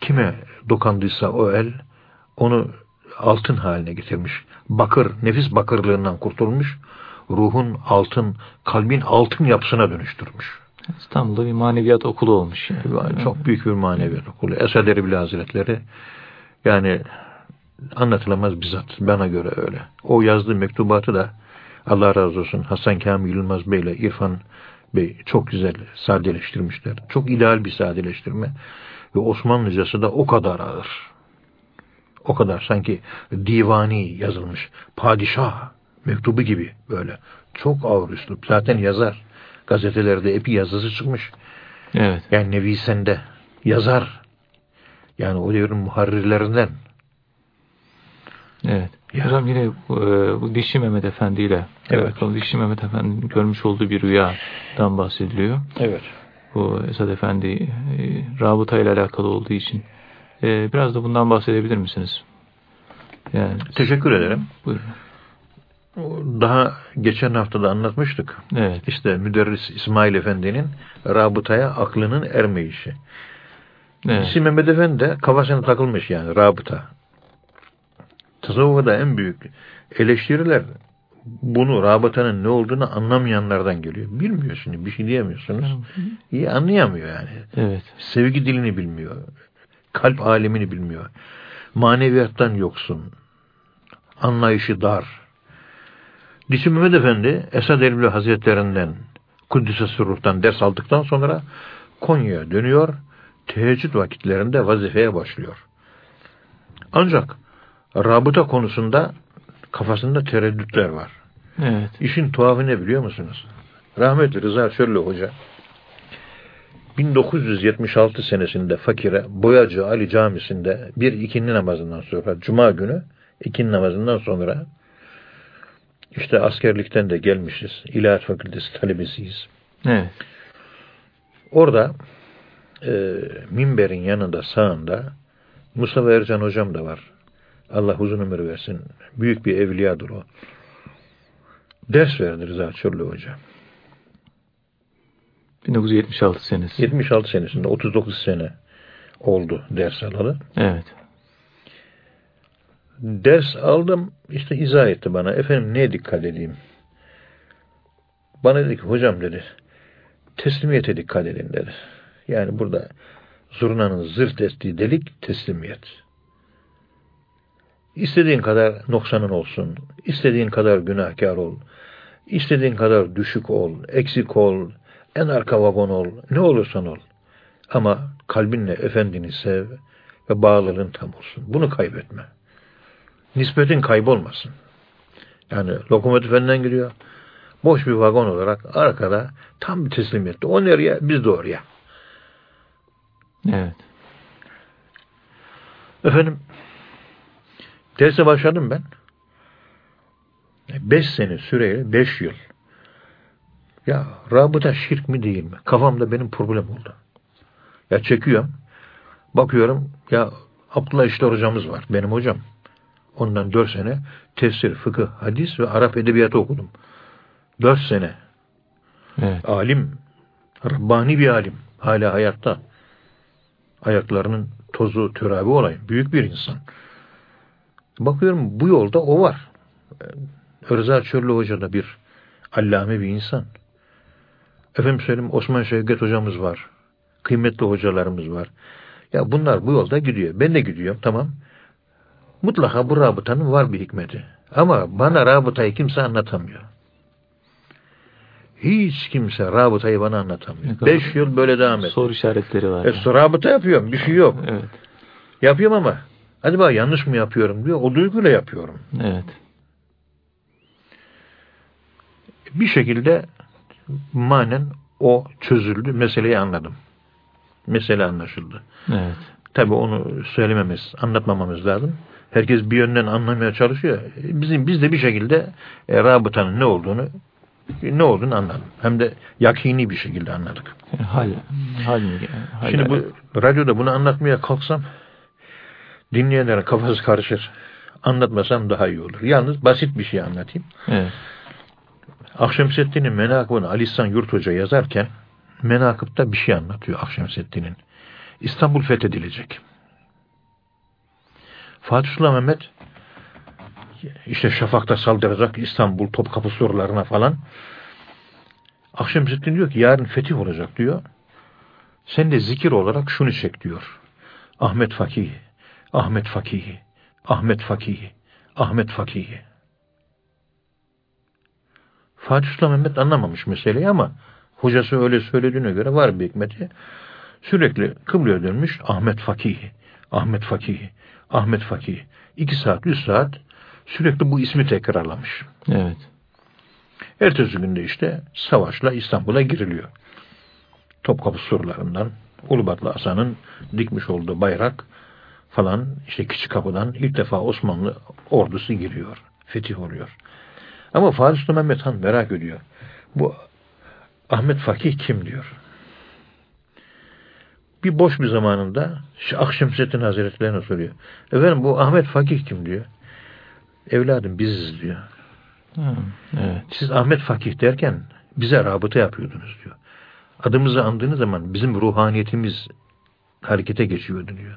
Kime dokandıysa o el onu altın haline getirmiş. Bakır, nefis bakırlığından kurtulmuş. Ruhun altın, kalbin altın yapısına dönüştürmüş. İstanbul'da bir maneviyat okulu olmuş. Yani. Çok büyük bir maneviyat okulu. Esad Erbil Hazretleri yani anlatılamaz bizzat. Bana göre öyle. O yazdığı mektubatı da Allah razı olsun Hasan Kamil Yılmaz Bey ile İrfan Bey çok güzel sadeleştirmişler. Çok ideal bir sadeleştirme. Ve Osmanlıcası da o kadar ağır. O kadar sanki divani yazılmış. Padişah mektubu gibi böyle. Çok ağır üslup. Zaten yazar. Gazetelerde epi yazısı çıkmış. Evet. Yani Nevi Sende yazar. Yani o devrin muharrirlerinden. Evet. Ya. Hocam yine bu, e, bu Dişi Mehmet Efendi ile evet. Dişi Mehmet Efendi'nin görmüş olduğu bir rüyadan bahsediliyor. Evet. Bu Esad Efendi e, rabıta ile alakalı olduğu için. E, biraz da bundan bahsedebilir misiniz? Yani, Teşekkür ederim. Buyurun. Daha geçen hafta da anlatmıştık. Evet. İşte müderris İsmail Efendi'nin rabıtaya aklının ermeyişi. Evet. İsim Mehmet Efendi de kafasına takılmış yani rabıta. Tasavvufa en büyük eleştiriler bunu rabıtanın ne olduğunu anlamayanlardan geliyor. Bilmiyor şimdi bir şey diyemiyorsunuz. İyi anlayamıyor yani. Evet. Sevgi dilini bilmiyor. Kalp alemini bilmiyor. Maneviyattan yoksun. Anlayışı dar. Dişi Mehmet Efendi Esad Erbil Hazretlerinden Kuddüs'e Sürruh'tan ders aldıktan sonra Konya'ya dönüyor. Teheccüd vakitlerinde vazifeye başlıyor. Ancak rabıta konusunda kafasında tereddütler var. Evet. İşin tuhafı ne biliyor musunuz? Rahmetli Rıza Şöllü Hoca 1976 senesinde fakire Boyacı Ali Camisi'nde bir ikindi namazından sonra Cuma günü ikindi namazından sonra işte askerlikten de gelmişiz. İlahiyat Fakültesi talebesiyiz. Evet. Orada e, minberin yanında sağında Mustafa Ercan hocam da var. Allah uzun ömür versin. Büyük bir evliyadır o. Ders verdi Rıza Çorlu Hoca. 1976 senesi. 76 senesinde 39 sene oldu ders alalı. Evet. Ders aldım, işte izah etti bana. Efendim neye dikkat edeyim? Bana dedi ki hocam dedi, teslimiyete dikkat edin dedi. Yani burada zurnanın zırt ettiği delik teslimiyet. İstediğin kadar noksanın olsun, istediğin kadar günahkar ol, istediğin kadar düşük ol, eksik ol, en arka vagon ol, ne olursan ol. Ama kalbinle efendini sev ve bağlılığın tam olsun. Bunu kaybetme. Nispetin kaybolmasın. Yani lokomotif önden gidiyor. Boş bir vagon olarak arkada tam bir teslimiyette. O nereye? Biz de oraya. Evet. Efendim derse başladım ben. Beş sene süreyle beş yıl. Ya rabıta şirk mi değil mi? Kafamda benim problem oldu. Ya çekiyorum. Bakıyorum ya Abdullah İşler hocamız var. Benim hocam. Ondan dört sene tefsir, fıkıh, hadis ve Arap edebiyatı okudum. Dört sene. Evet. Alim. Rabbani bir alim. Hala hayatta. Ayaklarının tozu, türabi olayım. Büyük bir insan. Bakıyorum bu yolda o var. Rıza Çöllü Hoca da bir allame bir insan. Efendim söyleyeyim Osman Şevket hocamız var. Kıymetli hocalarımız var. Ya bunlar bu yolda gidiyor. Ben de gidiyorum tamam. Mutlaka bu rabıtanın var bir hikmeti. Ama bana rabıtayı kimse anlatamıyor. Hiç kimse rabıtayı bana anlatamıyor. Beş yıl böyle devam et. Soru işaretleri var. E, rabıta yapıyorum. Bir şey yok. Evet. Yapıyorum ama acaba yanlış mı yapıyorum diyor. O duyguyla yapıyorum. Evet. Bir şekilde manen o çözüldü. Meseleyi anladım. Mesele anlaşıldı. Evet. Tabi onu söylememiz, anlatmamamız lazım. Herkes bir yönden anlamaya çalışıyor. Bizim biz de bir şekilde e, rabıtanın ne olduğunu ne olduğunu anladım. Hem de yakini bir şekilde anladık. Hal, hal, hal Şimdi bu radyoda bunu anlatmaya kalksam dinleyenlerin kafası karışır. Anlatmasam daha iyi olur. Yalnız basit bir şey anlatayım. Evet. Akşemseddin'in menakıbını Ali İhsan Yurt Hoca yazarken menakıpta bir şey anlatıyor Akşemseddin'in. İstanbul fethedilecek. Fatih Sultan Mehmet işte şafakta saldıracak İstanbul Topkapı surlarına falan. Akşemseddin diyor ki yarın fetih olacak diyor. Sen de zikir olarak şunu çek diyor. Ahmet Fakih, Ahmet Fakih, Ahmet Fakih, Ahmet Fakih. Fatih Sultan Mehmet anlamamış meseleyi ama hocası öyle söylediğine göre var bir hikmeti. Sürekli kıbleye dönmüş Ahmet Fakih, Ahmet Fakih, Ahmet Fakih. İki saat, üç saat sürekli bu ismi tekrarlamış. Evet. Ertesi günde işte savaşla İstanbul'a giriliyor. Topkapı surlarından Ulubatlı Hasan'ın dikmiş olduğu bayrak falan işte küçük kapıdan ilk defa Osmanlı ordusu giriyor. Fetih oluyor. Ama Fatih Sultan Mehmet Han merak ediyor. Bu Ahmet Fakih kim diyor. Bir boş bir zamanında Akşemseddin Hazretlerine soruyor. Efendim bu Ahmet Fakih kim diyor. Evladım biziz diyor. Evet. Siz Ahmet Fakih derken bize rabıta yapıyordunuz diyor. Adımızı andığınız zaman bizim ruhaniyetimiz harekete geçiyordu diyor.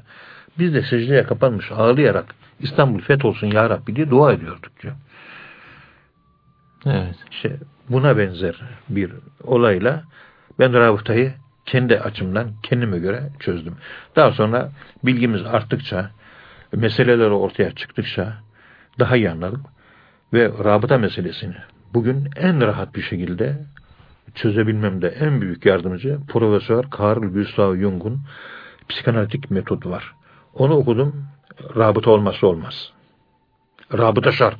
Biz de secdeye kapanmış ağlayarak İstanbul fetholsun ya Rabbi diye dua ediyorduk diyor. Evet. İşte buna benzer bir olayla ben rabıtayı kendi açımdan kendime göre çözdüm. Daha sonra bilgimiz arttıkça, meseleler ortaya çıktıkça daha iyi anladık. Ve rabıta meselesini bugün en rahat bir şekilde çözebilmemde en büyük yardımcı Profesör Carl Gustav Jung'un psikanalitik metodu var. Onu okudum. Rabıta olmazsa olmaz. Rabıta şart.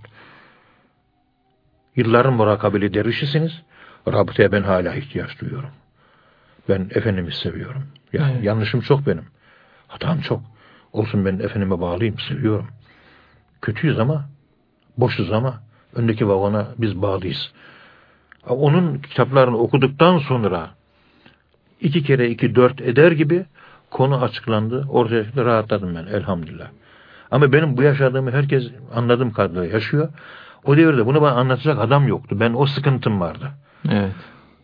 Yılların murakabeli dervişisiniz. Rabıtaya ben hala ihtiyaç duyuyorum. Ben Efendim'i seviyorum. Yani Evet. yanlışım çok benim. Hatam çok. Olsun ben Efendime bağlıyım, seviyorum. Kötüyüz ama, boşuz ama öndeki vagona biz bağlıyız. Onun kitaplarını okuduktan sonra iki kere iki dört eder gibi konu açıklandı. Ortaya çıktı, rahatladım ben elhamdülillah. Ama benim bu yaşadığımı herkes anladığım kadarıyla yaşıyor. O devirde bunu bana anlatacak adam yoktu. Ben o sıkıntım vardı. Evet.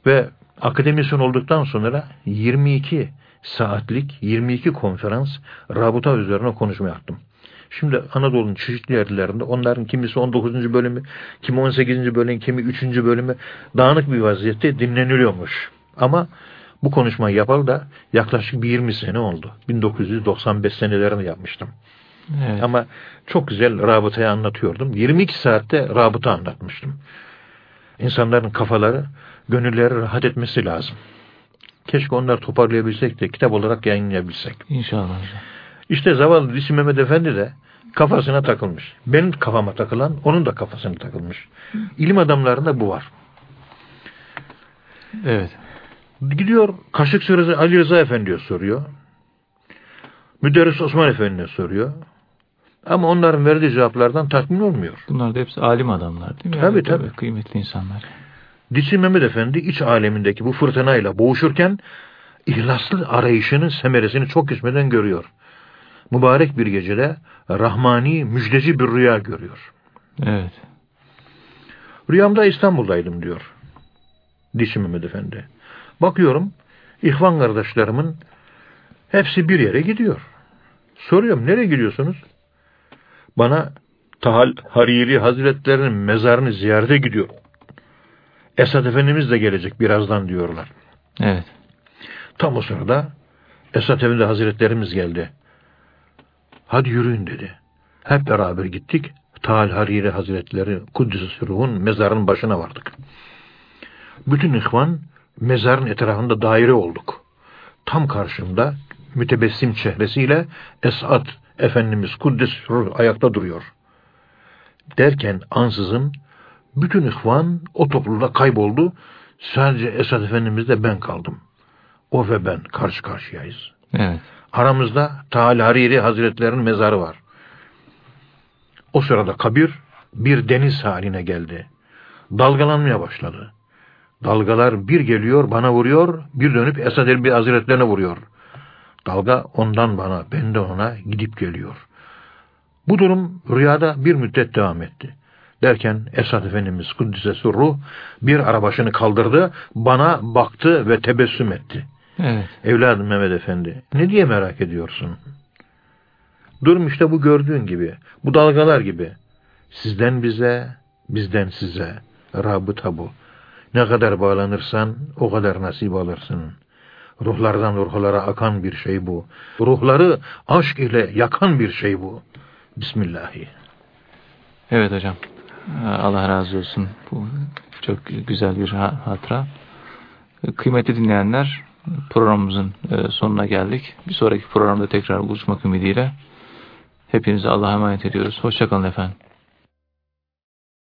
Ve akademisyen olduktan sonra 22 saatlik 22 konferans rabıta üzerine konuşma yaptım. Şimdi Anadolu'nun çeşitli yerlerinde onların kimisi 19. bölümü, kimi 18. bölüm, kimi 3. bölümü dağınık bir vaziyette dinleniliyormuş. Ama bu konuşmayı yapalı da yaklaşık bir 20 sene oldu. 1995 senelerinde yapmıştım. Evet. Ama çok güzel rabıtayı anlatıyordum. 22 saatte rabıta anlatmıştım. İnsanların kafaları, gönülleri rahat etmesi lazım. Keşke onları toparlayabilsek de kitap olarak yayınlayabilsek. İnşallah. İşte zavallı Dişi Mehmet Efendi de kafasına takılmış. Benim kafama takılan onun da kafasına takılmış. İlim adamlarında bu var. Evet. Gidiyor Kaşık Sırası Ali Rıza Efendi'ye soruyor. Müderris Osman Efendi'ne soruyor. Ama onların verdiği cevaplardan tatmin olmuyor. Bunlar da hepsi alim adamlar değil mi? Tabii yani, tabii. Kıymetli insanlar. Dişi Mehmet Efendi iç alemindeki bu fırtınayla boğuşurken ihlaslı arayışının semeresini çok geçmeden görüyor. Mübarek bir gecede rahmani müjdeci bir rüya görüyor. Evet. Rüyamda İstanbul'daydım diyor. Dişi Mehmet Efendi. Bakıyorum ihvan kardeşlerimin hepsi bir yere gidiyor. Soruyorum nereye gidiyorsunuz? Bana Tahal Hariri Hazretlerinin mezarını ziyarete gidiyor. Esad Efendimiz de gelecek birazdan diyorlar. Evet. Tam o sırada Esad Efendi Hazretlerimiz geldi. Hadi yürüyün dedi. Hep beraber gittik. Tahal Hariri Hazretleri Kuddüs-i Ruh'un mezarın başına vardık. Bütün ihvan mezarın etrafında daire olduk. Tam karşımda mütebessim çehresiyle Esad Efendimiz Kuddüs Ruh ayakta duruyor. Derken ansızın bütün ihvan o topluluğa kayboldu. Sadece Esad Efendimiz'de ben kaldım. O ve ben karşı karşıyayız. Evet. Aramızda Tal Hariri Hazretlerinin mezarı var. O sırada kabir bir deniz haline geldi. Dalgalanmaya başladı. Dalgalar bir geliyor bana vuruyor, bir dönüp Esad Erbil Hazretlerine vuruyor. Dalga ondan bana, ben de ona gidip geliyor. Bu durum rüyada bir müddet devam etti. Derken Esad Efendimiz Kuddise ruh bir arabaşını kaldırdı, bana baktı ve tebessüm etti. Evet. Evladım Mehmet Efendi, ne diye merak ediyorsun? Durum işte bu gördüğün gibi, bu dalgalar gibi. Sizden bize, bizden size. Rabıta bu. Ne kadar bağlanırsan o kadar nasip alırsın. Ruhlardan ruhlara akan bir şey bu. Ruhları aşk ile yakan bir şey bu. Bismillahi. Evet hocam. Allah razı olsun. Bu çok güzel bir hatıra. Kıymetli dinleyenler programımızın e, sonuna geldik. Bir sonraki programda tekrar buluşmak ümidiyle hepinize Allah'a emanet ediyoruz. Hoşçakalın efendim.